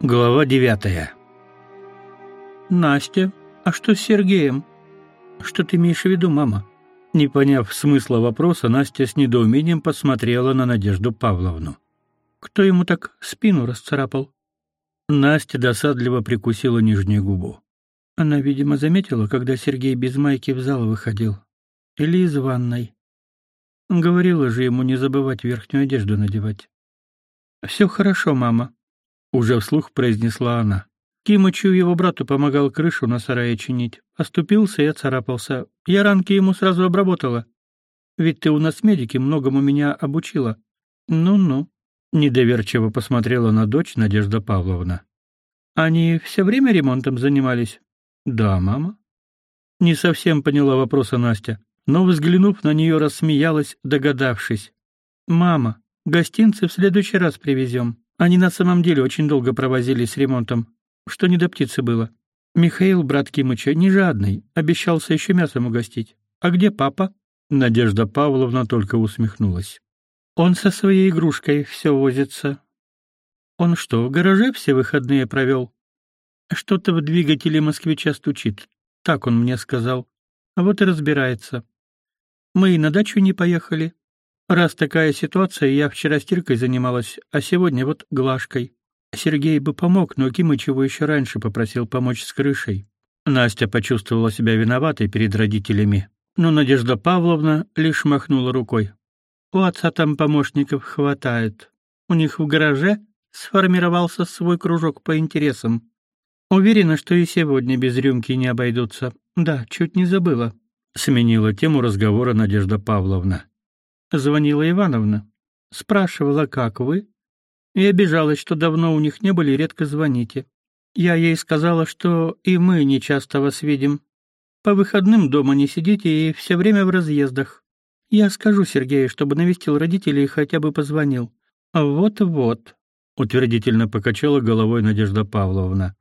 Глава девятая. Настя, а что с Сергеем? Что ты имеешь в виду, мама? Не поняв смысла вопроса, Настя с недоумением посмотрела на Надежду Павловну. Кто ему так спину расцарапал? Настя досадливо прикусила нижнюю губу. Она, видимо, заметила, когда Сергей без майки в зал выходил. Или из ванной. Говорила же ему не забывать верхнюю одежду надевать. «Все хорошо, мама», — уже вслух произнесла она. Кимычу его брату помогал крышу на сарае чинить. Оступился и оцарапался. Я ранки ему сразу обработала. Ведь ты у нас медики, многому меня обучила. Ну-ну. Недоверчиво посмотрела на дочь Надежда Павловна. Они все время ремонтом занимались? Да, мама. Не совсем поняла вопроса Настя, но взглянув на нее, рассмеялась, догадавшись. Мама, гостинцы в следующий раз привезем. Они на самом деле очень долго провозились с ремонтом, что не до птицы было. Михаил, брат Кимыча, не жадный, обещался еще мясом угостить. А где папа? Надежда Павловна только усмехнулась. Он со своей игрушкой все возится. Он что, в гараже все выходные провел? Что-то в двигателе москвича стучит. Так он мне сказал. А вот и разбирается. Мы и на дачу не поехали. Раз такая ситуация, я вчера стиркой занималась, а сегодня вот глажкой. Сергей бы помог, но Кимыч его еще раньше попросил помочь с крышей. Настя почувствовала себя виноватой перед родителями, но Надежда Павловна лишь махнула рукой. У отца там помощников хватает. У них в гараже сформировался свой кружок по интересам. Уверена, что и сегодня без рюмки не обойдутся. Да, чуть не забыла. Сменила тему разговора Надежда Павловна. Звонила Ивановна. Спрашивала, как вы? И обижалась, что давно у них не были редко звоните. Я ей сказала, что и мы не часто вас видим. По выходным дома не сидите и все время в разъездах. Я скажу Сергею, чтобы навестил родителей и хотя бы позвонил. Вот-вот, утвердительно покачала головой Надежда Павловна.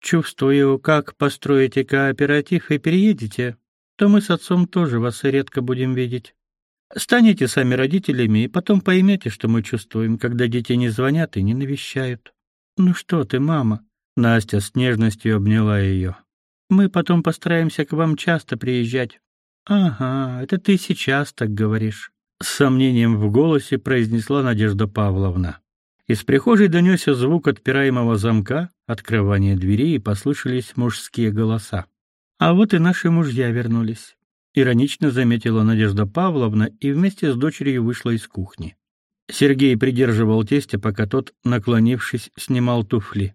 Чувствую, как построите кооператив и переедете, то мы с отцом тоже вас редко будем видеть. Станете сами родителями и потом поймете, что мы чувствуем, когда дети не звонят и не навещают. Ну что ты, мама? Настя с нежностью обняла ее. Мы потом постараемся к вам часто приезжать. Ага, это ты сейчас так говоришь, с сомнением в голосе произнесла Надежда Павловна. Из прихожей донесся звук отпираемого замка, открывание двери и послышались мужские голоса. А вот и наши мужья вернулись, иронично заметила Надежда Павловна и вместе с дочерью вышла из кухни. Сергей придерживал тестя, пока тот, наклонившись, снимал туфли.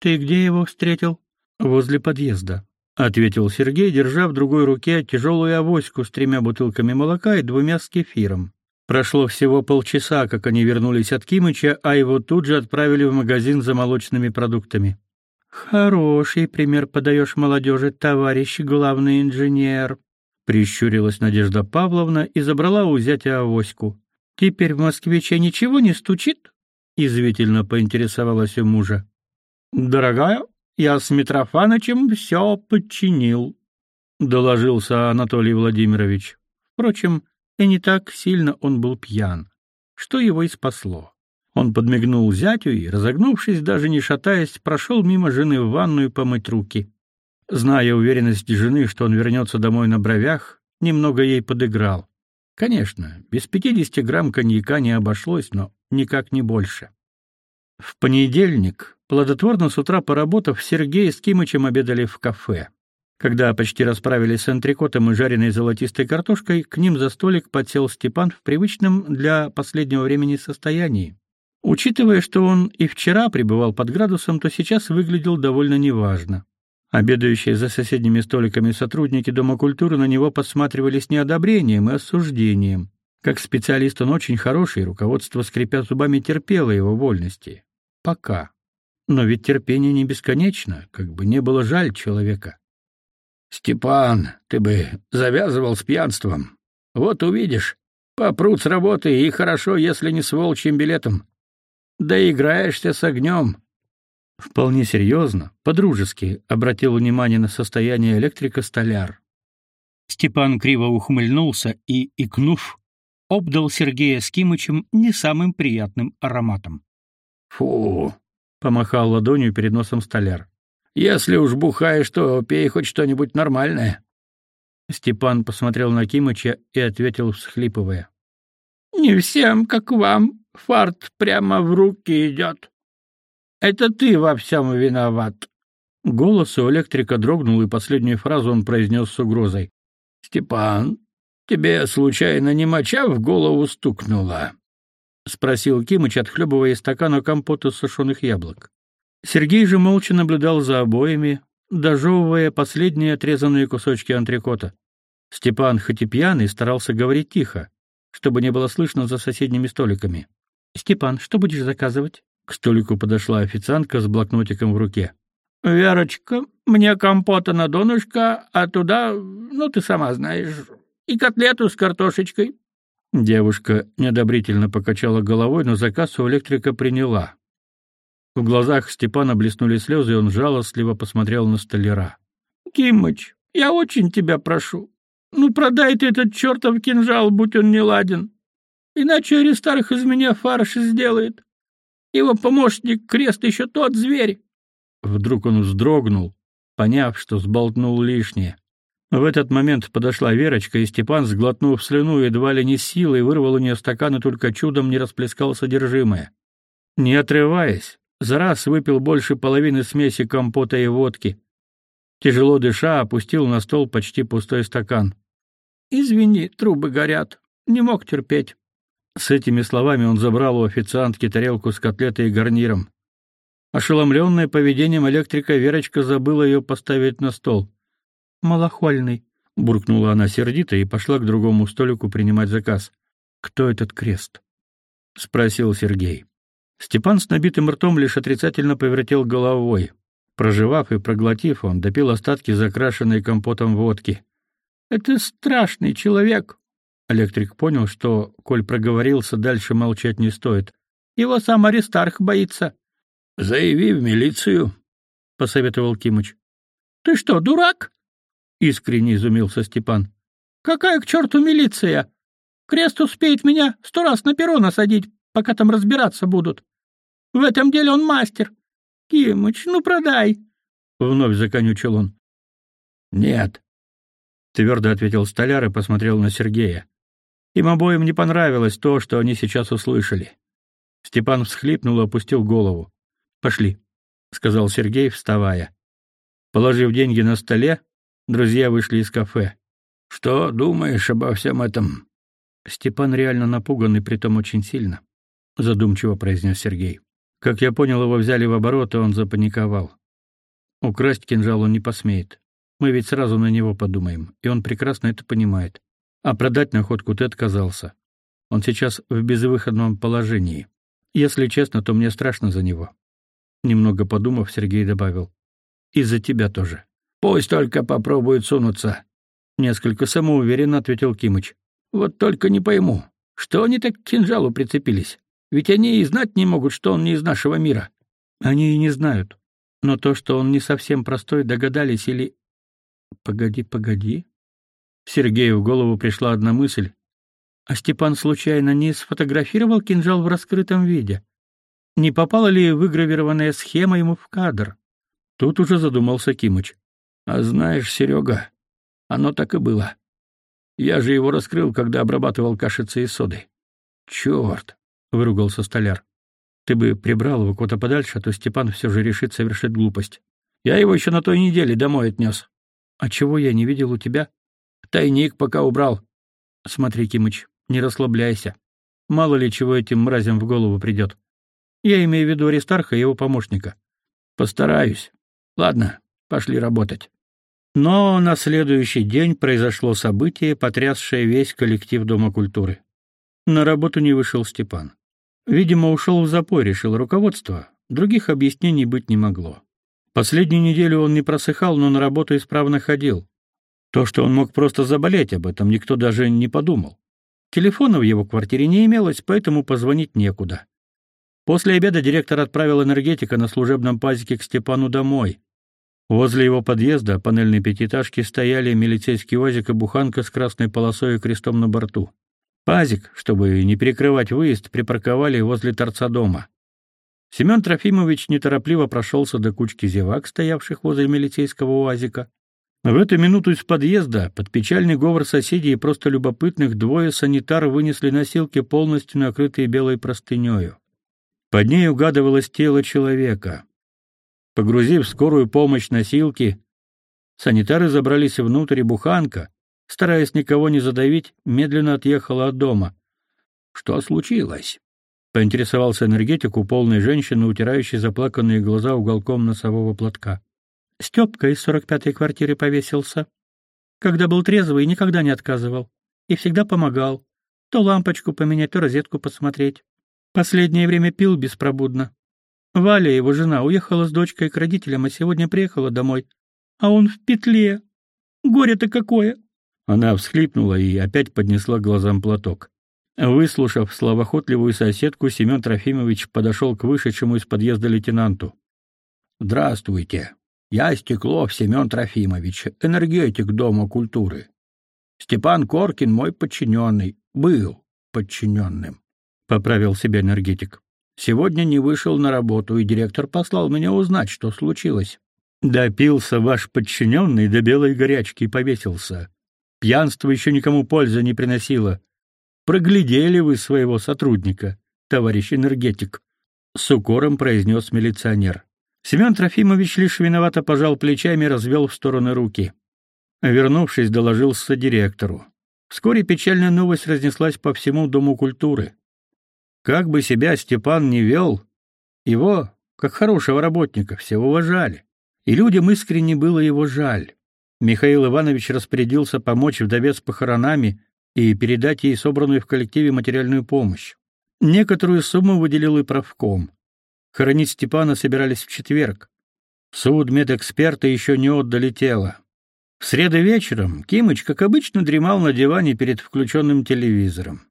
Ты где его встретил? Возле подъезда ответил Сергей, держа в другой руке тяжелую авоську с тремя бутылками молока и двумя с кефиром. Прошло всего полчаса, как они вернулись от Кимыча, а его тут же отправили в магазин за молочными продуктами. Хороший пример подаешь молодежи, товарищ главный инженер, прищурилась Надежда Павловна и забрала у зятя авоську. Теперь в Москвиче ничего не стучит? извивительно поинтересовалась у мужа. Дорогая, я с Митрофанычем все подчинил, доложился Анатолий Владимирович. Впрочем, и не так сильно он был пьян, что его и спасло. Он подмигнул зятю и, разогнувшись, даже не шатаясь, прошел мимо жены в ванную помыть руки. Зная уверенность жены, что он вернется домой на бровях, немного ей подыграл. Конечно, без пятидесяти грамм коньяка не обошлось, но никак не больше. В понедельник, плодотворно с утра поработав, Сергей с Кимычем обедали в кафе. Когда почти расправились с антрикотом и жареной золотистой картошкой, к ним за столик подсел Степан в привычном для последнего времени состоянии. Учитывая, что он и вчера пребывал под градусом, то сейчас выглядел довольно неважно. Обедающие за соседними столиками сотрудники Дома культуры на него посматривали с неодобрением и осуждением. Как специалист он очень хороший, руководство, скрипя зубами, терпело его вольности. Пока. Но ведь терпение не бесконечно, как бы не было жаль человека. Степан, ты бы завязывал с пьянством. Вот увидишь, попрут с работы, и хорошо, если не с волчьим билетом. Да играешься с огнем. Вполне серьезно, по-дружески обратил внимание на состояние электрика столяр. Степан криво ухмыльнулся и, икнув, обдал Сергея Скимычем не самым приятным ароматом. Фу, помахал ладонью перед носом столяр. Если уж бухаешь, то пей хоть что-нибудь нормальное. Степан посмотрел на Кимыча и ответил, всхлипывая: Не всем, как вам, фарт прямо в руки идет. Это ты во всем виноват. Голос у электрика дрогнул, и последнюю фразу он произнес с угрозой. Степан, тебе случайно не моча в голову стукнула? спросил Кимыч, отхлебывая из стакана компота сушеных яблок. Сергей же молча наблюдал за обоими, дожевывая последние отрезанные кусочки антрикота. Степан, хоть и пьяный, старался говорить тихо, чтобы не было слышно за соседними столиками. «Степан, что будешь заказывать?» К столику подошла официантка с блокнотиком в руке. «Верочка, мне компота на донышко, а туда, ну, ты сама знаешь, и котлету с картошечкой». Девушка неодобрительно покачала головой, но заказ у электрика приняла. В глазах Степана блеснули слезы, и он жалостливо посмотрел на столяра. «Кимыч, я очень тебя прошу. Ну, продай ты этот чертов кинжал, будь он не ладен. Иначе Аристарх из меня фарш сделает. Его помощник Крест еще тот зверь». Вдруг он вздрогнул, поняв, что сболтнул лишнее. В этот момент подошла Верочка, и Степан, сглотнув слюну, едва ли не силой вырвал у нее стакан и только чудом не расплескал содержимое. Не отрываясь, за раз выпил больше половины смеси компота и водки. Тяжело дыша, опустил на стол почти пустой стакан. «Извини, трубы горят. Не мог терпеть». С этими словами он забрал у официантки тарелку с котлетой и гарниром. Ошеломленная поведением электрика, Верочка забыла ее поставить на стол. «Малохольный», — буркнула она сердито и пошла к другому столику принимать заказ. «Кто этот крест?» — спросил Сергей. Степан с набитым ртом лишь отрицательно повертел головой. Проживав и проглотив, он допил остатки закрашенной компотом водки. «Это страшный человек!» Электрик понял, что, коль проговорился, дальше молчать не стоит. «Его сам Аристарх боится». «Заяви в милицию», — посоветовал Кимыч. «Ты что, дурак?» — искренне изумился Степан. «Какая к черту милиция? Крест успеет меня сто раз на перо насадить, пока там разбираться будут. В этом деле он мастер. Кимыч, ну продай. Вновь законючил он. Нет. Твердо ответил столяр и посмотрел на Сергея. Им обоим не понравилось то, что они сейчас услышали. Степан всхлипнул и опустил голову. «Пошли», — сказал Сергей, вставая. Положив деньги на столе, друзья вышли из кафе. «Что думаешь обо всем этом?» Степан реально напуган и притом очень сильно, задумчиво произнес Сергей. Как я понял, его взяли в оборот, и он запаниковал. Украсть кинжал он не посмеет. Мы ведь сразу на него подумаем, и он прекрасно это понимает. А продать находку ты отказался. Он сейчас в безвыходном положении. Если честно, то мне страшно за него. Немного подумав, Сергей добавил: "И за тебя тоже. Пусть только попробует сунуться", несколько самоуверенно ответил Кимыч. "Вот только не пойму, что они так к кинжалу прицепились? Ведь они и знать не могут, что он не из нашего мира. Они и не знают. Но то, что он не совсем простой, догадались или Погоди, погоди. Сергею в голову пришла одна мысль. А Степан случайно не сфотографировал кинжал в раскрытом виде? Не попала ли выгравированная схема ему в кадр? Тут уже задумался Кимыч. А знаешь, Серега, оно так и было. Я же его раскрыл, когда обрабатывал кашицей и содой. Черт! — выругался столяр. «Ты бы прибрал его куда подальше, а то Степан все же решит совершить глупость. Я его еще на той неделе домой отнес». «А чего я не видел у тебя?» «Тайник пока убрал». «Смотри, Кимыч, не расслабляйся. Мало ли чего этим мразям в голову придет. Я имею в виду Аристарха и его помощника». «Постараюсь. Ладно, пошли работать». Но на следующий день произошло событие, потрясшее весь коллектив Дома культуры. На работу не вышел Степан. Видимо, ушел в запой, решил руководство. Других объяснений быть не могло. Последнюю неделю он не просыхал, но на работу исправно ходил. То, что он мог просто заболеть, об этом никто даже не подумал. Телефона в его квартире не имелось, поэтому позвонить некуда. После обеда директор отправил энергетика на служебном пазике к Степану домой. Возле его подъезда панельной пятиэтажки стояли милицейский УАЗик и буханка с красной полосой и крестом на борту. Пазик, чтобы не перекрывать выезд, припарковали возле торца дома. Семен Трофимович неторопливо прошелся до кучки зевак, стоявших возле милицейского уазика. В эту минуту из подъезда, под печальный говор соседей и просто любопытных, двое санитар вынесли носилки, полностью накрытые белой простынёю. Под ней угадывалось тело человека. Погрузив скорую помощь носилки, санитары забрались внутрь, и буханка, стараясь никого не задавить, медленно отъехала от дома. «Что случилось?» поинтересовался энергетик у полной женщины, утирающей заплаканные глаза уголком носового платка. Степка из сорок пятой квартиры повесился. Когда был трезвый, никогда не отказывал и всегда помогал. То лампочку поменять, то розетку посмотреть. Последнее время пил беспробудно. Валя, его жена, уехала с дочкой к родителям, а сегодня приехала домой. А он в петле. Горе-то какое! Она всхлипнула и опять поднесла глазам платок. Выслушав словоохотливую соседку, Семен Трофимович подошел к вышедшему из подъезда лейтенанту. «Здравствуйте. Я Стеклов Семен Трофимович, энергетик Дома культуры. Степан Коркин мой подчиненный, был подчиненным», — поправил себя энергетик. «Сегодня не вышел на работу, и директор послал меня узнать, что случилось». «Допился ваш подчиненный до белой горячки и повесился. Пьянство еще никому пользы не приносило. Проглядели вы своего сотрудника, товарищ энергетик, с укором произнес милиционер. Семен Трофимович лишь виновато пожал плечами и развел в стороны руки. Вернувшись, доложился директору. Вскоре печальная новость разнеслась по всему дому культуры. Как бы себя Степан не вел, его, как хорошего работника, все уважали. И людям искренне было его жаль. Михаил Иванович распорядился помочь вдове с похоронами и передать ей собранную в коллективе материальную помощь. Некоторую сумму выделил и правком. Хоронить Степана собирались в четверг. Суд медэксперта еще не отдали тело. В среду вечером Кимыч, как обычно, дремал на диване перед включенным телевизором.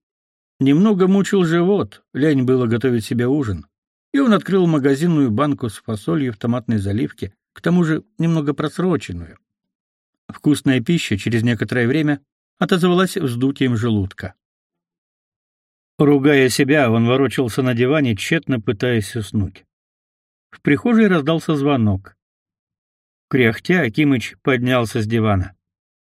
Немного мучил живот, лень было готовить себе ужин, и он открыл магазинную банку с фасолью в томатной заливке, к тому же немного просроченную. Вкусная пища через некоторое время отозвалась вздутием желудка. Ругая себя, он ворочался на диване, тщетно пытаясь уснуть. В прихожей раздался звонок. Кряхтя, Акимыч поднялся с дивана.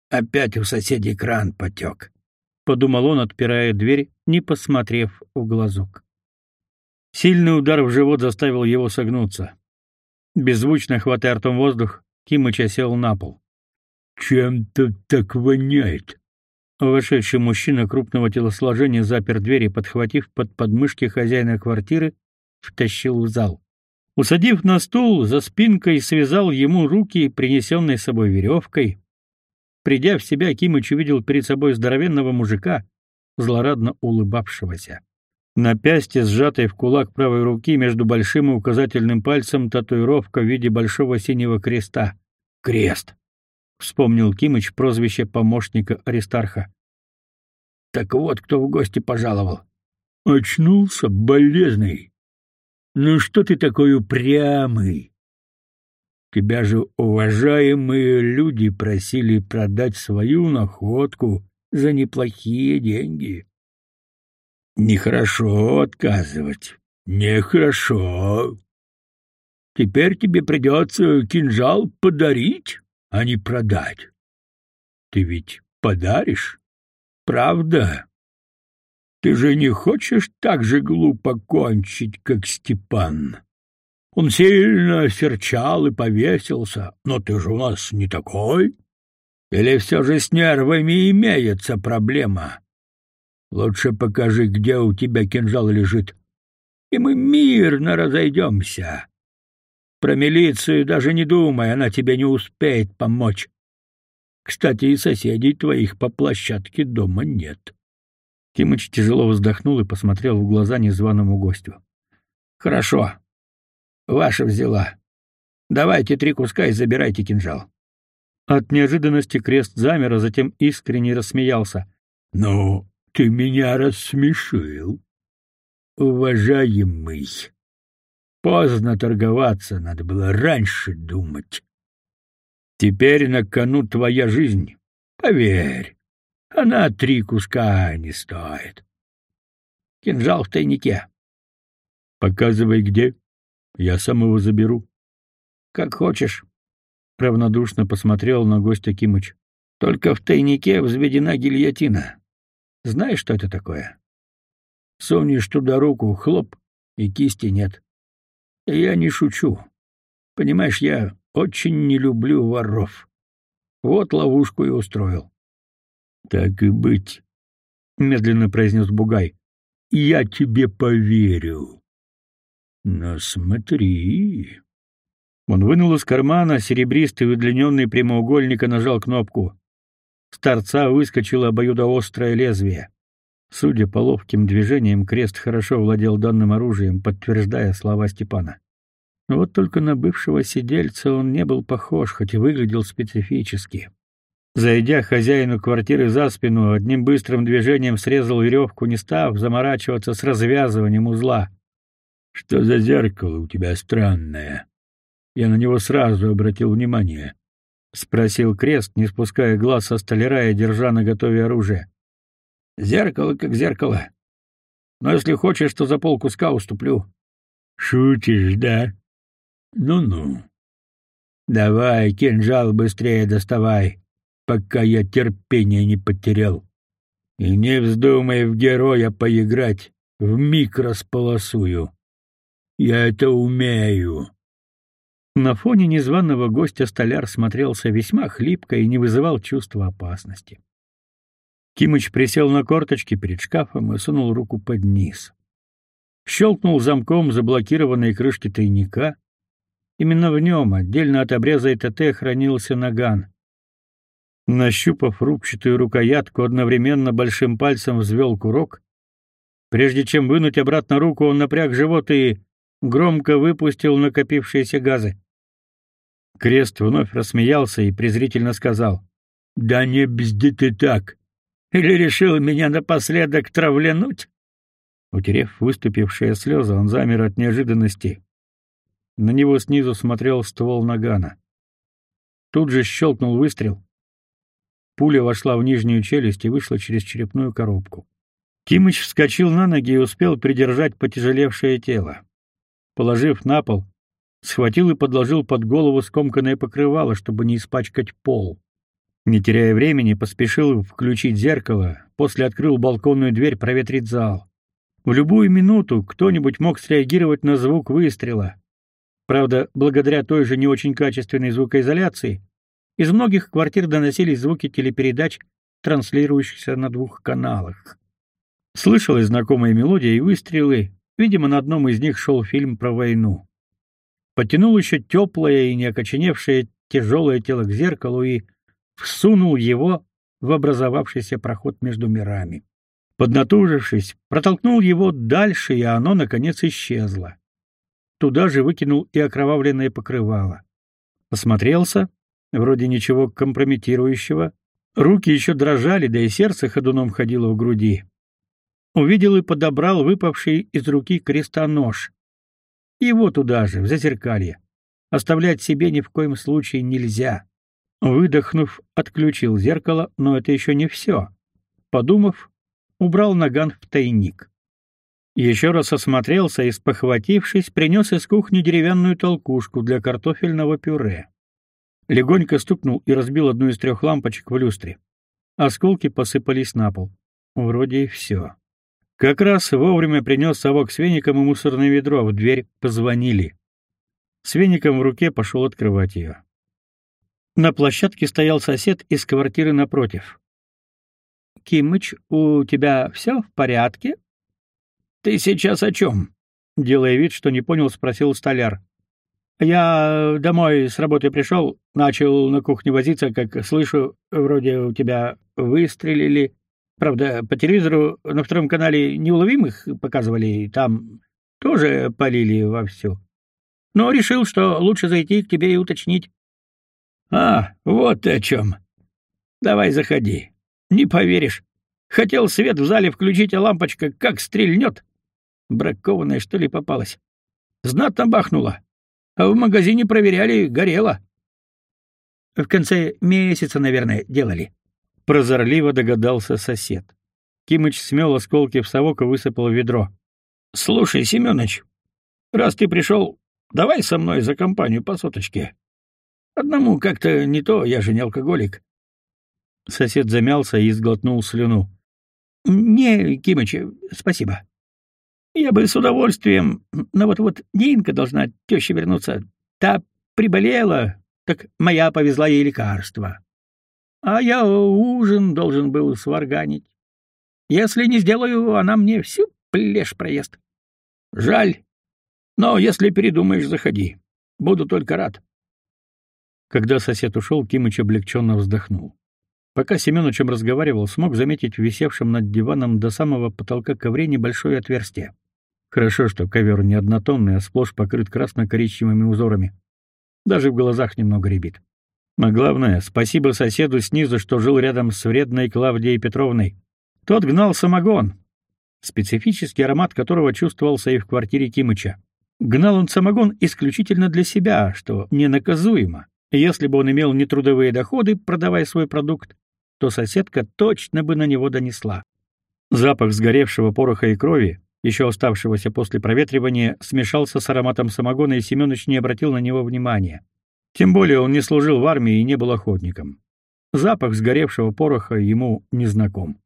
«Опять у соседей кран потек», — подумал он, отпирая дверь, не посмотрев в глазок. Сильный удар в живот заставил его согнуться. Беззвучно хватая ртом воздух, Кимыч осел на пол. «Чем тут так воняет?» Вошедший мужчина крупного телосложения запер дверь и, подхватив под подмышки хозяина квартиры, втащил в зал. Усадив на стул, за спинкой связал ему руки, принесенной с собой веревкой. Придя в себя, Кимыч увидел перед собой здоровенного мужика, злорадно улыбавшегося. На пясте, сжатой в кулак правой руки, между большим и указательным пальцем татуировка в виде большого синего креста. Крест вспомнил Кимыч прозвище помощника Аристарха. Так вот, кто в гости пожаловал. Очнулся болезный. Ну что ты такой упрямый? Тебя же уважаемые люди просили продать свою находку за неплохие деньги. Нехорошо отказывать. Нехорошо. Теперь тебе придется кинжал подарить а не продать. Ты ведь подаришь? Правда? Ты же не хочешь так же глупо кончить, как Степан? Он сильно серчал и повесился, но ты же у нас не такой. Или все же с нервами имеется проблема? Лучше покажи, где у тебя кинжал лежит, и мы мирно разойдемся. Про милицию даже не думай, она тебе не успеет помочь. Кстати, и соседей твоих по площадке дома нет. Кимыч тяжело вздохнул и посмотрел в глаза незваному гостю. Хорошо. Ваша взяла. Давайте три куска и забирайте кинжал. От неожиданности крест замер, а затем искренне рассмеялся. Ну, ты меня рассмешил. Уважаемый, Поздно торговаться, надо было раньше думать. Теперь на кону твоя жизнь. Поверь, она три куска не стоит. Кинжал в тайнике. Показывай где. Я сам его заберу. Как хочешь. Равнодушно посмотрел на гостя Кимыч. Только в тайнике взведена гильотина. Знаешь, что это такое? Сунешь туда руку, хлоп, и кисти нет. Я не шучу. Понимаешь, я очень не люблю воров. Вот ловушку и устроил. Так и быть, медленно произнес Бугай. Я тебе поверю. Но смотри. Он вынул из кармана серебристый удлиненный прямоугольник и нажал кнопку. С торца выскочило обоюдоострое лезвие. Судя по ловким движениям, Крест хорошо владел данным оружием, подтверждая слова Степана. Вот только на бывшего сидельца он не был похож, хоть и выглядел специфически. Зайдя хозяину квартиры за спину, одним быстрым движением срезал веревку, не став заморачиваться с развязыванием узла. «Что за зеркало у тебя странное?» Я на него сразу обратил внимание. Спросил Крест, не спуская глаз со столяра и держа наготове оружие. Зеркало как зеркало. Но если хочешь, то за полкуска уступлю. Шутишь, да? Ну-ну. Давай, кинжал быстрее доставай, пока я терпение не потерял. И не вздумай в героя поиграть, в миг располосую. Я это умею. На фоне незваного гостя столяр смотрелся весьма хлипко и не вызывал чувства опасности. Кимыч присел на корточки перед шкафом и сунул руку под низ. Щелкнул замком заблокированной крышки тайника. Именно в нем, отдельно от обреза ТТ, хранился наган. Нащупав рубчатую рукоятку, одновременно большим пальцем взвел курок. Прежде чем вынуть обратно руку, он напряг живот и громко выпустил накопившиеся газы. Крест вновь рассмеялся и презрительно сказал: "Да не бзди ты так. Или решил меня напоследок травленуть? Утерев выступившие слезы, он замер от неожиданности. На него снизу смотрел ствол нагана. Тут же щелкнул выстрел. Пуля вошла в нижнюю челюсть и вышла через черепную коробку. Кимыч вскочил на ноги и успел придержать потяжелевшее тело. Положив на пол, схватил и подложил под голову скомканное покрывало, чтобы не испачкать пол. Не теряя времени, поспешил включить зеркало, после открыл балконную дверь проветрить зал. В любую минуту кто-нибудь мог среагировать на звук выстрела. Правда, благодаря той же не очень качественной звукоизоляции, из многих квартир доносились звуки телепередач, транслирующихся на двух каналах. Слышалась знакомая мелодия и выстрелы, видимо, на одном из них шел фильм про войну. Потянул еще теплое и не окоченевшее тяжелое тело к зеркалу и всунул его в образовавшийся проход между мирами. Поднатужившись, протолкнул его дальше, и оно наконец исчезло. Туда же выкинул и окровавленное покрывало. Осмотрелся, вроде ничего компрометирующего. Руки еще дрожали, да и сердце ходуном ходило в груди. Увидел и подобрал выпавший из руки креста нож. Его туда же, в зазеркалье. Оставлять себе ни в коем случае нельзя. Выдохнув, отключил зеркало, но это еще не все. Подумав, убрал наган в тайник. Еще раз осмотрелся и, спохватившись, принес из кухни деревянную толкушку для картофельного пюре. Легонько стукнул и разбил одну из трех лампочек в люстре. Осколки посыпались на пол. Вроде и все. Как раз вовремя принес совок с веником и мусорное ведро, в дверь позвонили. С веником в руке пошел открывать ее. На площадке стоял сосед из квартиры напротив. Кимыч, у тебя все в порядке? Ты сейчас о чем?» делая вид, что не понял, спросил столяр. Я домой с работы пришел, начал на кухне возиться, как слышу, вроде у тебя выстрелили. Правда, по телевизору на втором канале неуловимых показывали, там тоже полили вовсю. Но решил, что лучше зайти к тебе и уточнить. А, вот ты о чем. Давай заходи. Не поверишь. Хотел свет в зале включить, а лампочка как стрельнет. Бракованная, что ли, попалась. Знатно бахнула. А в магазине проверяли, горело. В конце месяца, наверное, делали. Прозорливо догадался сосед. Кимыч смел осколки в совок и высыпал в ведро. Слушай, Семёныч, раз ты пришел, давай со мной за компанию по соточке. Одному как-то не то, я же не алкоголик. Сосед замялся и сглотнул слюну. Не, Кимыч, спасибо. Я бы с удовольствием, но вот-вот Нинка должна теща вернуться. Та приболела, так моя повезла ей лекарства. А я ужин должен был сварганить. Если не сделаю, она мне всю плешь проест. Жаль. Но если передумаешь, заходи. Буду только рад. Когда сосед ушел, Кимыч облегченно вздохнул. Пока Семёныч разговаривал, смог заметить в висевшем над диваном до самого потолка ковре небольшое отверстие. Хорошо, что ковер не однотонный, а сплошь покрыт красно-коричневыми узорами. Даже в глазах немного рябит. Но главное, спасибо соседу снизу, что жил рядом с вредной Клавдией Петровной. Тот гнал самогон, специфический аромат которого чувствовался и в квартире Кимыча. Гнал он самогон исключительно для себя, что ненаказуемо. Если бы он имел нетрудовые доходы, продавая свой продукт, то соседка точно бы на него донесла. Запах сгоревшего пороха и крови, еще оставшегося после проветривания, смешался с ароматом самогона, и Семёныч не обратил на него внимания. Тем более он не служил в армии и не был охотником. Запах сгоревшего пороха ему не знаком.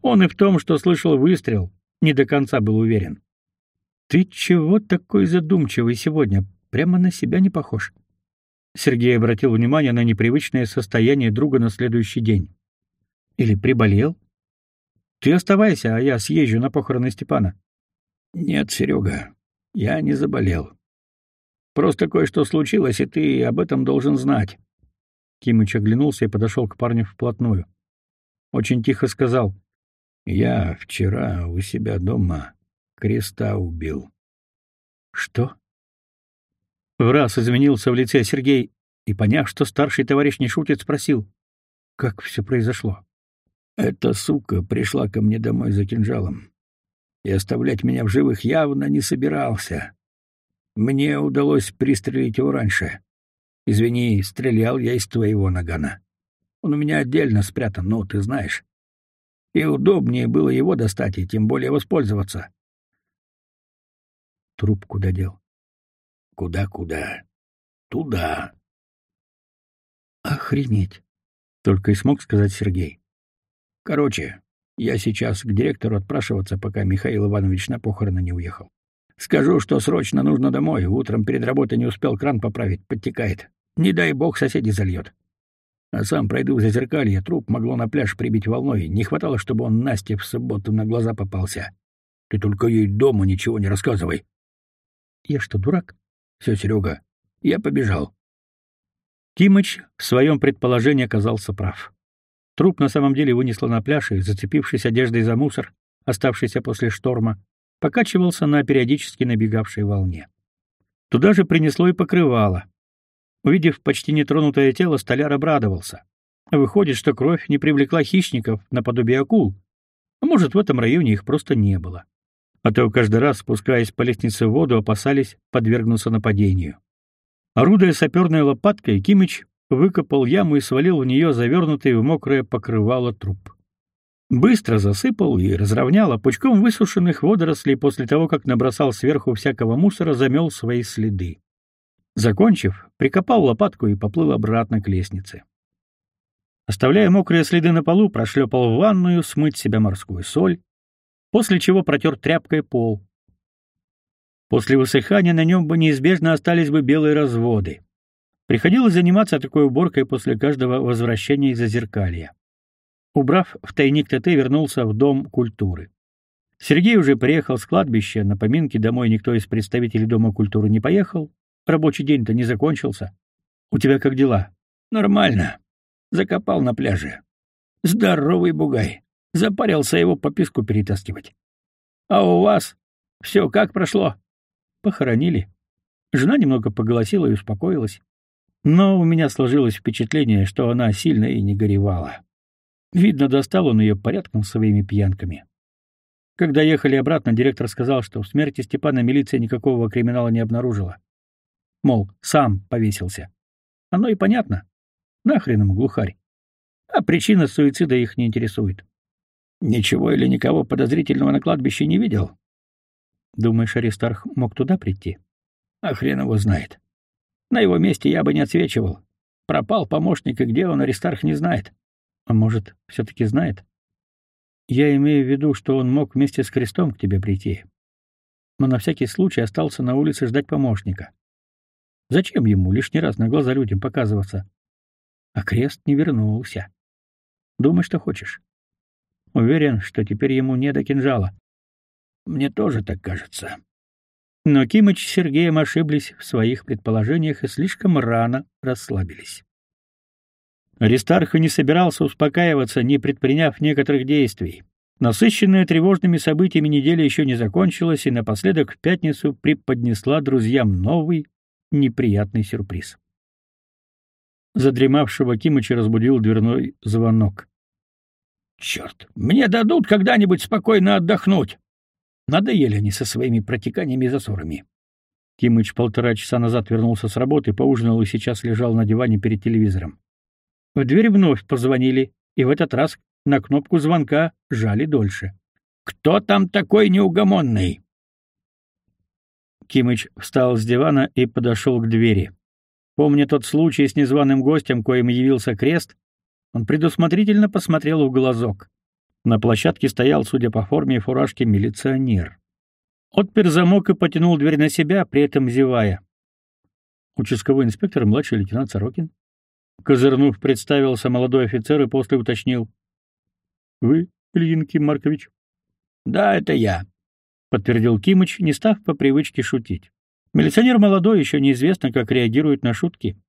Он и в том, что слышал выстрел, не до конца был уверен. «Ты чего такой задумчивый сегодня? Прямо на себя не похож». Сергей обратил внимание на непривычное состояние друга на следующий день. Или приболел? Ты оставайся, а я съезжу на похороны Степана. Нет, Серега, я не заболел. Просто кое-что случилось, и ты об этом должен знать. Кимыч оглянулся и подошел к парню вплотную. Очень тихо сказал: "Я вчера у себя дома креста убил". Что? В раз изменился в лице Сергей и, поняв, что старший товарищ не шутит, спросил, как все произошло. «Эта сука пришла ко мне домой за кинжалом и оставлять меня в живых явно не собирался. Мне удалось пристрелить его раньше. Извини, стрелял я из твоего нагана. Он у меня отдельно спрятан, ну, ты знаешь. И удобнее было его достать, и тем более воспользоваться. Труп куда дел? Куда-куда? Туда. Охренеть, только и смог сказать Сергей. Короче, я сейчас к директору отпрашиваться, пока Михаил Иванович на похороны не уехал. Скажу, что срочно нужно домой. Утром перед работой не успел кран поправить, подтекает. Не дай бог соседи зальет. А сам пройду в зазеркалье, труп могло на пляж прибить волной. Не хватало, чтобы он Насте в субботу на глаза попался. Ты только ей дома ничего не рассказывай. Я что, дурак? Все, Серега, я побежал. Кимыч в своем предположении оказался прав. Труп на самом деле вынесло на пляж и, зацепившись одеждой за мусор, оставшийся после шторма, покачивался на периодически набегавшей волне. Туда же принесло и покрывало. Увидев почти нетронутое тело, столяр обрадовался. Выходит, что кровь не привлекла хищников наподобие акул. А может, в этом районе их просто не было а то каждый раз, спускаясь по лестнице в воду, опасались подвергнуться нападению. Орудуя саперной лопаткой, Кимыч выкопал яму и свалил в нее завернутый в мокрое покрывало труп. Быстро засыпал и разровнял, а пучком высушенных водорослей после того, как набросал сверху всякого мусора, замел свои следы. Закончив, прикопал лопатку и поплыл обратно к лестнице. Оставляя мокрые следы на полу, прошлепал в ванную смыть себя морскую соль, после чего протер тряпкой пол. После высыхания на нем бы неизбежно остались бы белые разводы. Приходилось заниматься такой уборкой после каждого возвращения из Озеркалья. Убрав в тайник ТТ, вернулся в Дом культуры. Сергей уже приехал с кладбища, на поминки домой никто из представителей Дома культуры не поехал. Рабочий день-то не закончился. У тебя как дела? Нормально. Закопал на пляже. Здоровый бугай. Запарился его по песку перетаскивать. А у вас все как прошло? Похоронили. Жена немного поголосила и успокоилась. Но у меня сложилось впечатление, что она сильно и не горевала. Видно, достал он ее порядком своими пьянками. Когда ехали обратно, директор сказал, что в смерти Степана милиция никакого криминала не обнаружила. Мол, сам повесился. Оно и понятно. Нахрен им глухарь. А причина суицида их не интересует. Ничего или никого подозрительного на кладбище не видел? Думаешь, Аристарх мог туда прийти? А хрен его знает. На его месте я бы не отсвечивал. Пропал помощник, и где он, Аристарх не знает. А может, все-таки знает? Я имею в виду, что он мог вместе с крестом к тебе прийти. Но на всякий случай остался на улице ждать помощника. Зачем ему лишний раз на глаза людям показываться? А крест не вернулся. Думай, что хочешь. Уверен, что теперь ему не до кинжала. Мне тоже так кажется. Но Кимыч с Сергеем ошиблись в своих предположениях и слишком рано расслабились. Аристарх не собирался успокаиваться, не предприняв некоторых действий. Насыщенная тревожными событиями неделя еще не закончилась, и напоследок в пятницу преподнесла друзьям новый неприятный сюрприз. Задремавшего Кимыча разбудил дверной звонок. «Черт, мне дадут когда-нибудь спокойно отдохнуть!» Надоели они со своими протеканиями и засорами. Кимыч полтора часа назад вернулся с работы, поужинал и сейчас лежал на диване перед телевизором. В дверь вновь позвонили, и в этот раз на кнопку звонка жали дольше. «Кто там такой неугомонный?» Кимыч встал с дивана и подошел к двери. Помня тот случай с незваным гостем, коим явился крест, он предусмотрительно посмотрел в глазок. На площадке стоял, судя по форме и фуражке, милиционер. Отпер замок и потянул дверь на себя, при этом зевая. Участковой инспектор, младший лейтенант Сорокин. Козырнув, представился молодой офицер и после уточнил. «Вы, Ильин Маркович?» «Да, это я», — подтвердил Кимыч, не став по привычке шутить. Милиционер молодой, еще неизвестно, как реагирует на шутки.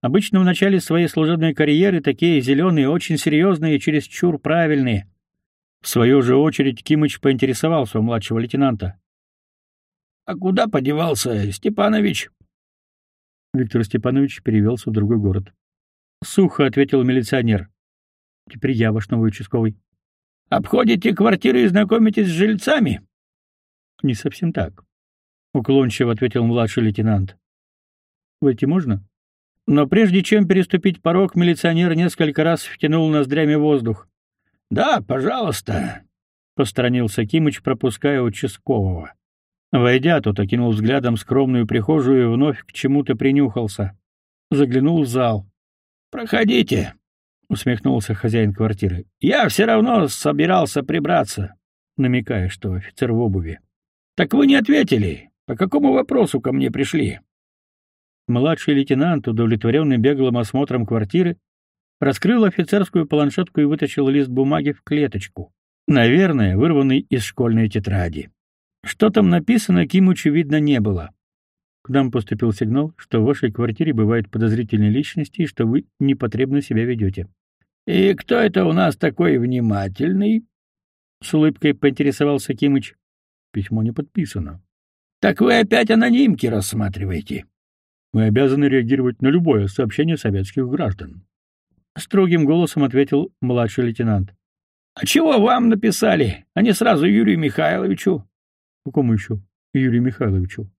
Обычно в начале своей служебной карьеры такие зеленые, очень серьезные и чересчур правильные. В свою же очередь Кимыч поинтересовался у младшего лейтенанта. «А куда подевался Степанович?» Виктор Степанович перевелся в другой город. Сухо ответил милиционер. «Теперь я ваш новый участковый». «Обходите квартиры и знакомитесь с жильцами?» «Не совсем так уклончиво ответил младший лейтенант. Войти можно? Но прежде чем переступить порог, милиционер несколько раз втянул ноздрями воздух. Да, пожалуйста, посторонился Кимыч, пропуская участкового. Войдя, тот окинул взглядом скромную прихожую и вновь к чему-то принюхался. Заглянул в зал. Проходите, усмехнулся хозяин квартиры. Я все равно собирался прибраться, намекая, что офицер в обуви. Так вы не ответили. По какому вопросу ко мне пришли? Младший лейтенант, удовлетворенный беглым осмотром квартиры, раскрыл офицерскую планшетку и вытащил лист бумаги в клеточку, наверное, вырванный из школьной тетради. Что там написано, Кимучу видно не было. К нам поступил сигнал, что в вашей квартире бывают подозрительные личности и что вы непотребно себя ведете. И кто это у нас такой внимательный? С улыбкой поинтересовался Кимыч. Письмо не подписано. Так вы опять анонимки рассматриваете. Мы обязаны реагировать на любое сообщение советских граждан. Строгим голосом ответил младший лейтенант. А чего вам написали, а не сразу Юрию Михайловичу? Какому еще Юрию Михайловичу?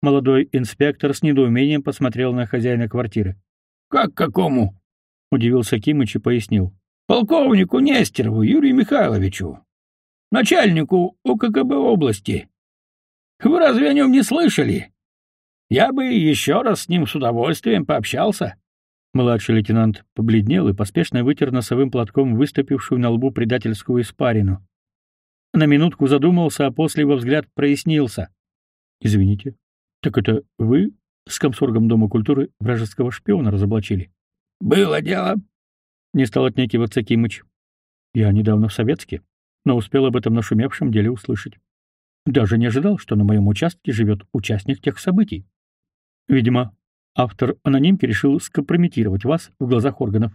Молодой инспектор с недоумением посмотрел на хозяина квартиры. Как какому? удивился Кимыч и пояснил. Полковнику Нестерову Юрию Михайловичу, начальнику УКГБ области. Вы разве о нем не слышали? Я бы еще раз с ним с удовольствием пообщался. Младший лейтенант побледнел и поспешно вытер носовым платком выступившую на лбу предательскую испарину. На минутку задумался, а после его взгляд прояснился. Извините. Так это вы с комсоргом Дома культуры вражеского шпиона разоблачили? Было дело. Не стал отнекиваться Кимыч. Я недавно в Советске, но успел об этом нашумевшем деле услышать. Даже не ожидал, что на моем участке живет участник тех событий. Видимо, автор анонимки решил скомпрометировать вас в глазах органов.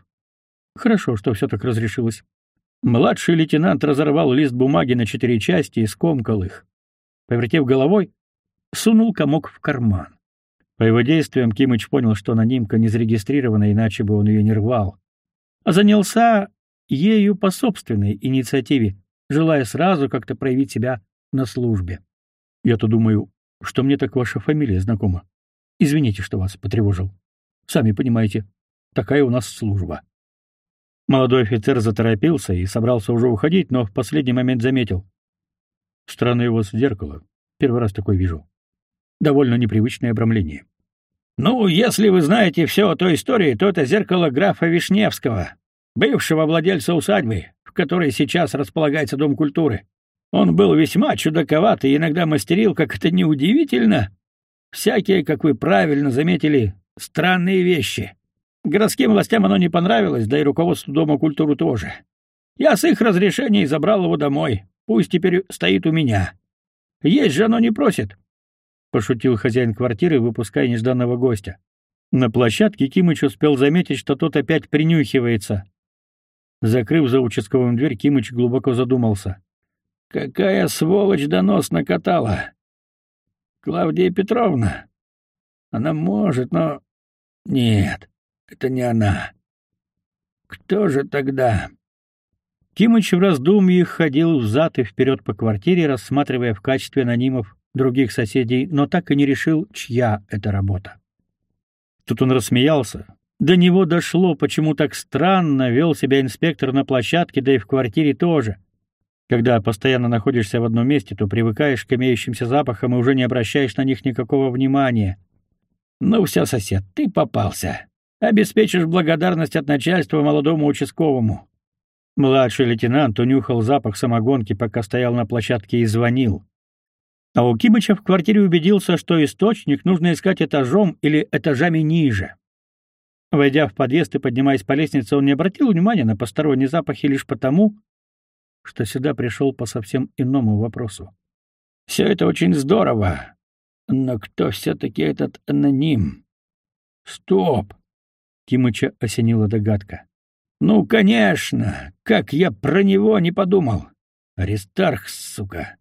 Хорошо, что все так разрешилось. Младший лейтенант разорвал лист бумаги на четыре части и скомкал их. Повертев головой, сунул комок в карман. По его действиям Кимыч понял, что анонимка не зарегистрирована, иначе бы он ее не рвал. А занялся ею по собственной инициативе, желая сразу как-то проявить себя на службе. Я-то думаю, что мне так ваша фамилия знакома. Извините, что вас потревожил. Сами понимаете, такая у нас служба. Молодой офицер заторопился и собрался уже уходить, но в последний момент заметил. Странное у вас зеркало. Первый раз такое вижу. Довольно непривычное обрамление. Ну, если вы знаете все о той истории, то это зеркало графа Вишневского, бывшего владельца усадьбы, в которой сейчас располагается Дом культуры. Он был весьма чудаковат и иногда мастерил, как это неудивительно, всякие, как вы правильно заметили, странные вещи. Городским властям оно не понравилось, да и руководству Дома культуры тоже. Я с их разрешения забрал его домой. Пусть теперь стоит у меня. Есть же оно не просит. Пошутил хозяин квартиры, выпуская нежданного гостя. На площадке Кимыч успел заметить, что тот опять принюхивается. Закрыв за участковым дверь, Кимыч глубоко задумался. «Какая сволочь донос накатала! Клавдия Петровна! Она может, но... Нет, это не она. Кто же тогда? Кимыч в раздумье ходил взад и вперед по квартире, рассматривая в качестве анонимов других соседей, но так и не решил, чья это работа. Тут он рассмеялся. До него дошло, почему так странно вел себя инспектор на площадке, да и в квартире тоже. Когда постоянно находишься в одном месте, то привыкаешь к имеющимся запахам и уже не обращаешь на них никакого внимания. Ну все, сосед, ты попался обеспечишь благодарность от начальства молодому участковому. Младший лейтенант унюхал запах самогонки, пока стоял на площадке и звонил. А у Кибыча в квартире убедился, что источник нужно искать этажом или этажами ниже. Войдя в подъезд и поднимаясь по лестнице, он не обратил внимания на посторонние запахи лишь потому, что сюда пришел по совсем иному вопросу. «Все это очень здорово, но кто все-таки этот аноним? Стоп! Кимыча осенила догадка. Ну, конечно, как я про него не подумал. Аристарх, сука.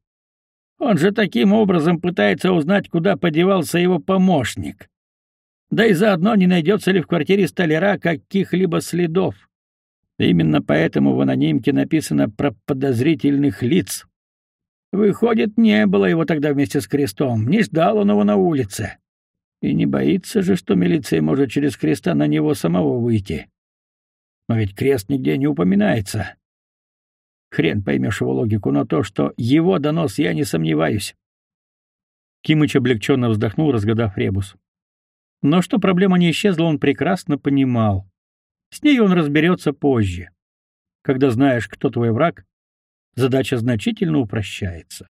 Он же таким образом пытается узнать, куда подевался его помощник. Да и заодно не найдется ли в квартире столяра каких-либо следов. Именно поэтому в анонимке написано про подозрительных лиц. Выходит, не было его тогда вместе с крестом, не ждал он его на улице. И не боится же, что милиция может через креста на него самого выйти. Но ведь крест нигде не упоминается. Хрен поймешь его логику, но то, что его донос, я не сомневаюсь. Кимыч облегченно вздохнул, разгадав ребус. Но что проблема не исчезла, он прекрасно понимал. С ней он разберется позже. Когда знаешь, кто твой враг, задача значительно упрощается.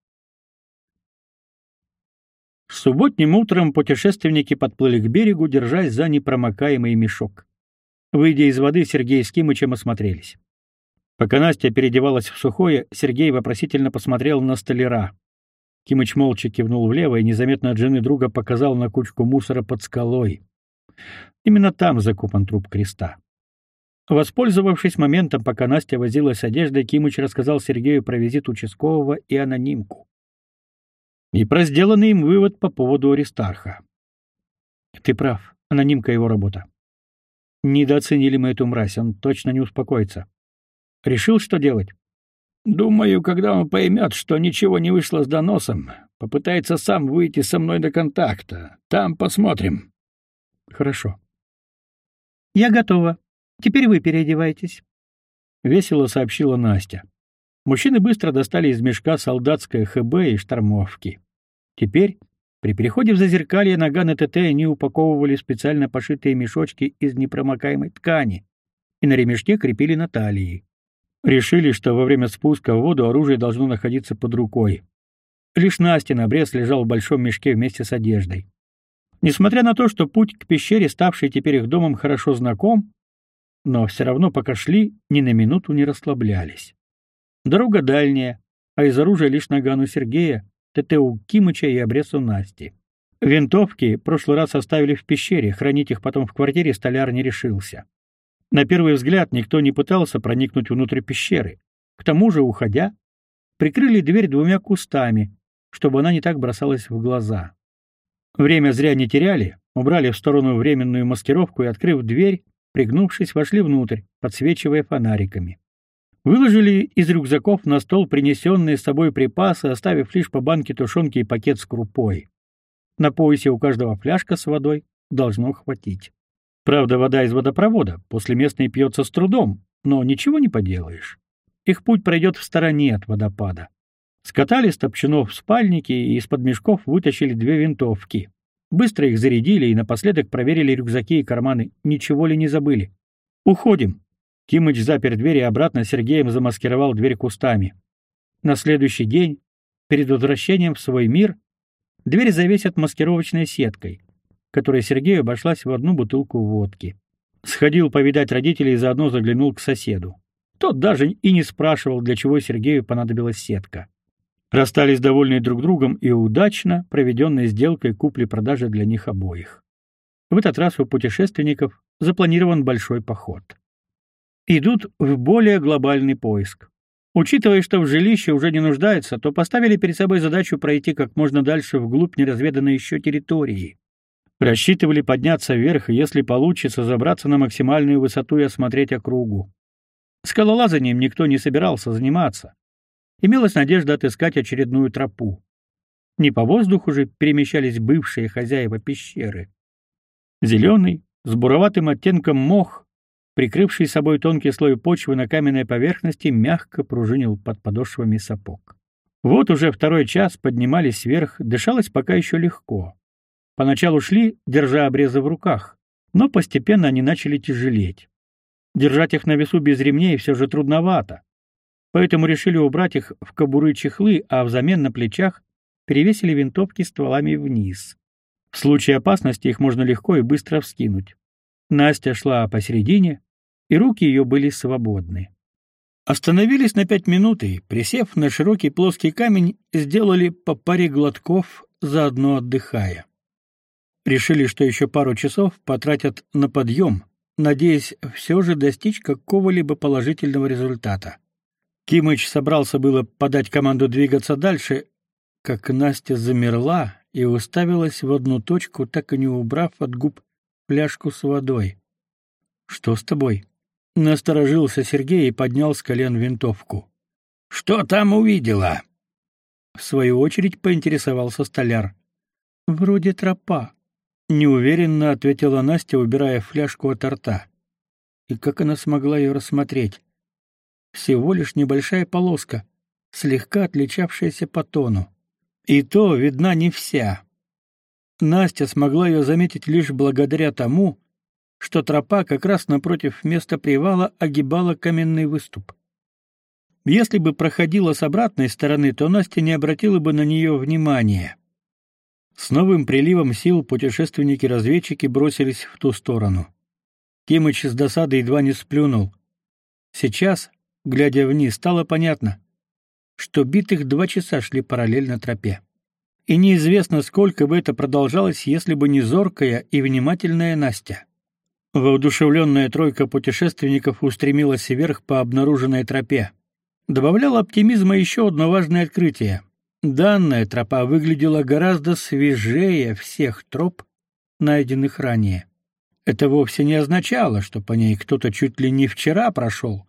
Субботним утром путешественники подплыли к берегу, держась за непромокаемый мешок. Выйдя из воды, Сергей с Кимычем осмотрелись. Пока Настя переодевалась в сухое, Сергей вопросительно посмотрел на столяра. Кимыч молча кивнул влево и незаметно от жены друга показал на кучку мусора под скалой. Именно там закопан труп креста. Воспользовавшись моментом, пока Настя возилась с одеждой, Кимыч рассказал Сергею про визит участкового и анонимку и про сделанный им вывод по поводу Аристарха. Ты прав, анонимка его работа. Недооценили мы эту мразь, он точно не успокоится. Решил, что делать? Думаю, когда он поймет, что ничего не вышло с доносом, попытается сам выйти со мной до контакта. Там посмотрим. Хорошо. Я готова. Теперь вы переодевайтесь. Весело сообщила Настя. Мужчины быстро достали из мешка солдатское ХБ и штормовки. Теперь, при переходе в зазеркалье наган и ТТ они упаковывали специально пошитые мешочки из непромокаемой ткани и на ремешке крепили на талии. Решили, что во время спуска в воду оружие должно находиться под рукой. Лишь Настин обрез лежал в большом мешке вместе с одеждой. Несмотря на то, что путь к пещере, ставший теперь их домом, хорошо знаком, но все равно пока шли, ни на минуту не расслаблялись. Дорога дальняя, а из оружия лишь наган у Сергея, ТТ у Кимыча и обрез у Насти. Винтовки прошлый раз оставили в пещере, хранить их потом в квартире столяр не решился. На первый взгляд никто не пытался проникнуть внутрь пещеры. К тому же, уходя, прикрыли дверь двумя кустами, чтобы она не так бросалась в глаза. Время зря не теряли, убрали в сторону временную маскировку и, открыв дверь, пригнувшись, вошли внутрь, подсвечивая фонариками. Выложили из рюкзаков на стол принесенные с собой припасы, оставив лишь по банке тушенки и пакет с крупой. На поясе у каждого фляжка с водой должно хватить. Правда, вода из водопровода, после местной пьется с трудом, но ничего не поделаешь. Их путь пройдет в стороне от водопада. Скатали с в спальники и из-под мешков вытащили две винтовки. Быстро их зарядили и напоследок проверили рюкзаки и карманы, ничего ли не забыли. «Уходим!» Кимыч запер дверь и обратно Сергеем замаскировал дверь кустами. На следующий день, перед возвращением в свой мир, дверь завесят маскировочной сеткой, которая Сергею обошлась в одну бутылку водки. Сходил повидать родителей и заодно заглянул к соседу. Тот даже и не спрашивал, для чего Сергею понадобилась сетка. Расстались довольны друг другом и удачно проведенной сделкой купли-продажи для них обоих. В этот раз у путешественников запланирован большой поход. Идут в более глобальный поиск. Учитывая, что в жилище уже не нуждается, то поставили перед собой задачу пройти как можно дальше вглубь неразведанной еще территории. Рассчитывали подняться вверх если получится, забраться на максимальную высоту и осмотреть округу. Скалолазанием никто не собирался заниматься. Имелась надежда отыскать очередную тропу. Не по воздуху же перемещались бывшие хозяева пещеры. Зеленый, с буроватым оттенком мох прикрывший собой тонкий слой почвы на каменной поверхности, мягко пружинил под подошвами сапог. Вот уже второй час поднимались вверх, дышалось пока еще легко. Поначалу шли, держа обрезы в руках, но постепенно они начали тяжелеть. Держать их на весу без ремней все же трудновато. Поэтому решили убрать их в кобуры чехлы, а взамен на плечах перевесили винтовки стволами вниз. В случае опасности их можно легко и быстро вскинуть. Настя шла посередине, и руки ее были свободны. Остановились на пять минут и, присев на широкий плоский камень, сделали по паре глотков, заодно отдыхая. Решили, что еще пару часов потратят на подъем, надеясь все же достичь какого-либо положительного результата. Кимыч собрался было подать команду двигаться дальше, как Настя замерла и уставилась в одну точку, так и не убрав от губ фляжку с водой. Что с тобой? Насторожился Сергей и поднял с колен винтовку. Что там увидела? В свою очередь поинтересовался столяр. Вроде тропа, неуверенно ответила Настя, убирая фляжку от рта. И как она смогла ее рассмотреть? Всего лишь небольшая полоска, слегка отличавшаяся по тону. И то видна не вся. Настя смогла ее заметить лишь благодаря тому, что тропа как раз напротив места привала огибала каменный выступ. Если бы проходила с обратной стороны, то Настя не обратила бы на нее внимания. С новым приливом сил путешественники-разведчики бросились в ту сторону. Кимыч с досадой едва не сплюнул. Сейчас, глядя вниз, стало понятно, что битых два часа шли параллельно тропе и неизвестно, сколько бы это продолжалось, если бы не зоркая и внимательная Настя. Воодушевленная тройка путешественников устремилась вверх по обнаруженной тропе. Добавлял оптимизма еще одно важное открытие. Данная тропа выглядела гораздо свежее всех троп, найденных ранее. Это вовсе не означало, что по ней кто-то чуть ли не вчера прошел.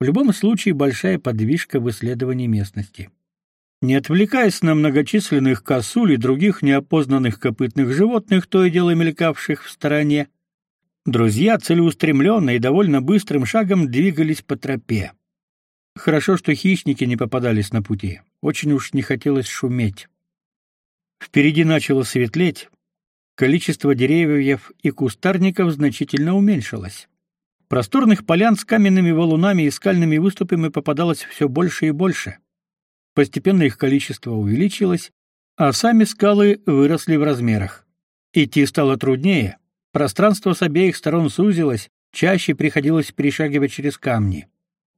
В любом случае большая подвижка в исследовании местности. Не отвлекаясь на многочисленных косуль и других неопознанных копытных животных, то и дело мелькавших в стороне, друзья целеустремленно и довольно быстрым шагом двигались по тропе. Хорошо, что хищники не попадались на пути. Очень уж не хотелось шуметь. Впереди начало светлеть. Количество деревьев и кустарников значительно уменьшилось. Просторных полян с каменными валунами и скальными выступами попадалось все больше и больше. Постепенно их количество увеличилось, а сами скалы выросли в размерах. Идти стало труднее, пространство с обеих сторон сузилось, чаще приходилось перешагивать через камни.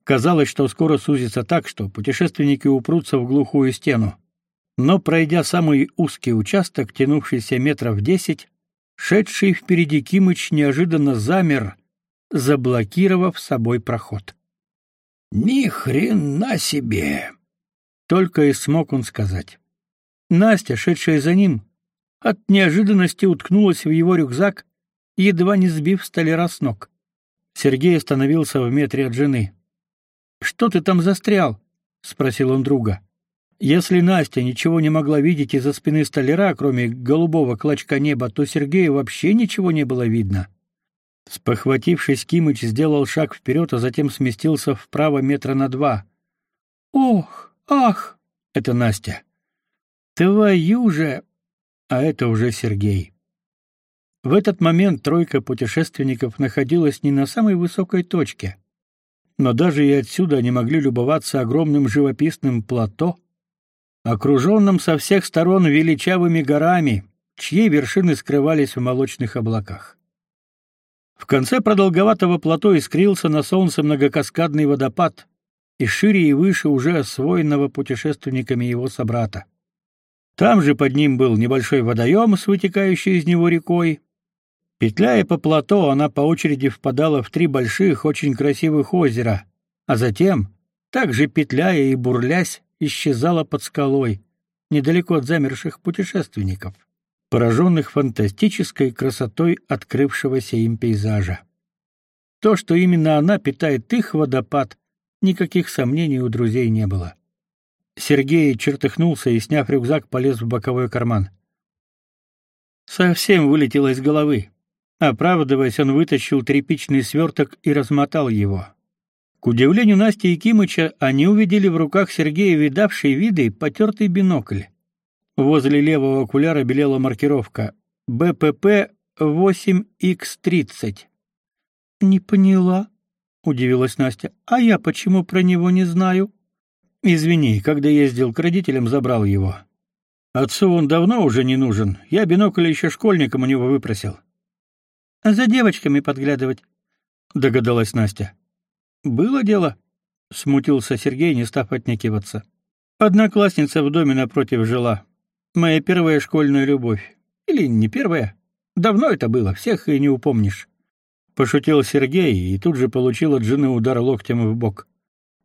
Казалось, что скоро сузится так, что путешественники упрутся в глухую стену. Но пройдя самый узкий участок, тянувшийся метров десять, шедший впереди Кимыч неожиданно замер, заблокировав собой проход. Ни хрена себе, только и смог он сказать. Настя, шедшая за ним, от неожиданности уткнулась в его рюкзак, едва не сбив столяра с ног. Сергей остановился в метре от жены. «Что ты там застрял?» — спросил он друга. Если Настя ничего не могла видеть из-за спины столяра, кроме голубого клочка неба, то Сергею вообще ничего не было видно. Спохватившись, Кимыч сделал шаг вперед, а затем сместился вправо метра на два. «Ох!» «Ах!» Это Настя. Твою же, а это уже Сергей. В этот момент тройка путешественников находилась не на самой высокой точке, но даже и отсюда они могли любоваться огромным живописным плато, окруженным со всех сторон величавыми горами, чьи вершины скрывались в молочных облаках. В конце продолговатого плато искрился на солнце многокаскадный водопад, и шире и выше уже освоенного путешественниками его собрата. Там же под ним был небольшой водоем с вытекающей из него рекой, Петляя по плато, она по очереди впадала в три больших, очень красивых озера, а затем, также петляя и бурлясь, исчезала под скалой, недалеко от замерших путешественников, пораженных фантастической красотой открывшегося им пейзажа. То, что именно она питает их водопад, никаких сомнений у друзей не было. Сергей чертыхнулся и, сняв рюкзак, полез в боковой карман. Совсем вылетело из головы. Оправдываясь, он вытащил тряпичный сверток и размотал его. К удивлению Насти и Кимыча, они увидели в руках Сергея видавший виды потертый бинокль. Возле левого окуляра белела маркировка БПП 8Х30. Не поняла, удивилась Настя. А я почему про него не знаю? Извини, когда ездил к родителям, забрал его. Отцу он давно уже не нужен. Я бинокль еще школьником у него выпросил. За девочками подглядывать, догадалась Настя. Было дело, смутился Сергей, не став отнекиваться. Одноклассница в доме напротив жила. Моя первая школьная любовь. Или не первая? Давно это было, всех и не упомнишь. Пошутил Сергей и тут же получил от жены удар локтем в бок.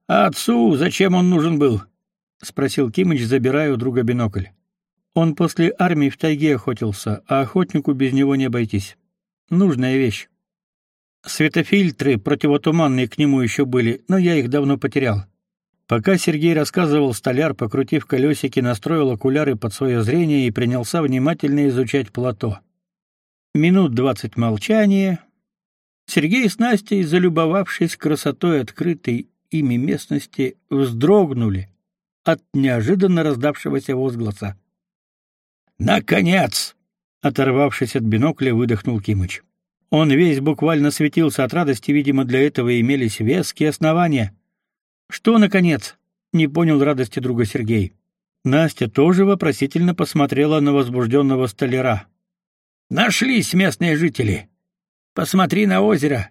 А отцу зачем он нужен был? спросил Кимыч, забирая у друга бинокль. Он после армии в тайге охотился, а охотнику без него не обойтись нужная вещь. Светофильтры противотуманные к нему еще были, но я их давно потерял. Пока Сергей рассказывал, столяр, покрутив колесики, настроил окуляры под свое зрение и принялся внимательно изучать плато. Минут двадцать молчания. Сергей с Настей, залюбовавшись красотой открытой ими местности, вздрогнули от неожиданно раздавшегося возгласа. «Наконец!» Оторвавшись от бинокля, выдохнул Кимыч. Он весь буквально светился от радости, видимо, для этого имелись веские основания. Что наконец? Не понял радости друга Сергей. Настя тоже вопросительно посмотрела на возбужденного столяра. Нашлись местные жители. Посмотри на озеро.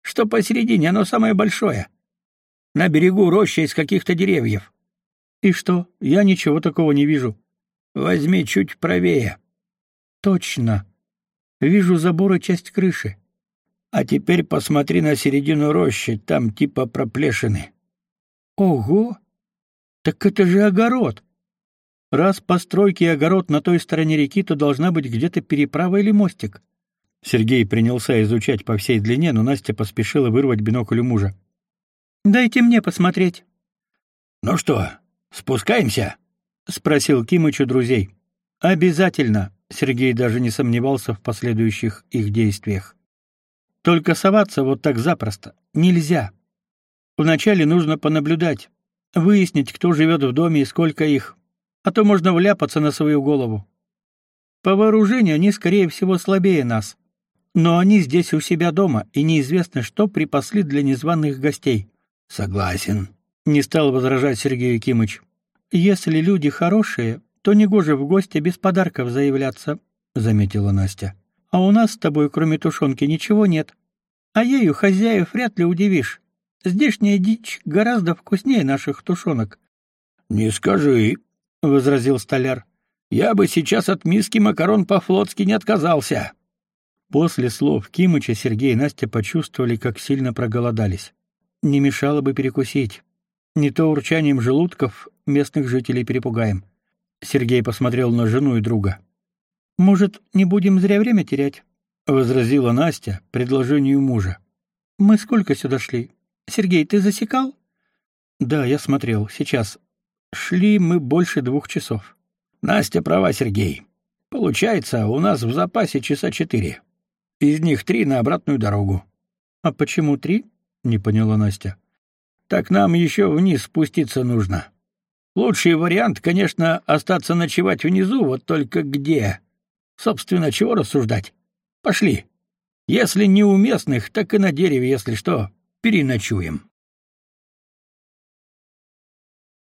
Что посередине, оно самое большое. На берегу роща из каких-то деревьев. И что? Я ничего такого не вижу. Возьми чуть правее. Точно. Вижу забор и часть крыши. А теперь посмотри на середину рощи, там типа проплешины. Ого! Так это же огород. Раз постройки и огород на той стороне реки, то должна быть где-то переправа или мостик. Сергей принялся изучать по всей длине, но Настя поспешила вырвать бинокль у мужа. Дайте мне посмотреть. Ну что, спускаемся? спросил Кимыч у друзей. Обязательно, Сергей даже не сомневался в последующих их действиях. Только соваться вот так запросто нельзя. Вначале нужно понаблюдать, выяснить, кто живет в доме и сколько их, а то можно вляпаться на свою голову. По вооружению они, скорее всего, слабее нас. Но они здесь у себя дома, и неизвестно, что припасли для незваных гостей. Согласен, не стал возражать Сергей Якимыч. Если люди хорошие, то негоже в гости без подарков заявляться, заметила Настя. А у нас с тобой, кроме тушенки, ничего нет. А ею хозяев вряд ли удивишь. Здешняя дичь гораздо вкуснее наших тушенок. Не скажи, возразил столяр. Я бы сейчас от миски макарон по-флотски не отказался. После слов Кимыча Сергей и Настя почувствовали, как сильно проголодались. Не мешало бы перекусить. Не то урчанием желудков местных жителей перепугаем. Сергей посмотрел на жену и друга. Может, не будем зря время терять, возразила Настя предложению мужа. Мы сколько сюда шли? Сергей, ты засекал? Да, я смотрел. Сейчас шли мы больше двух часов. Настя права, Сергей. Получается, у нас в запасе часа четыре. Из них три на обратную дорогу. А почему три? не поняла Настя. Так нам еще вниз спуститься нужно. Лучший вариант, конечно, остаться ночевать внизу, вот только где? Собственно, чего рассуждать? Пошли. Если не у местных, так и на дереве, если что, переночуем.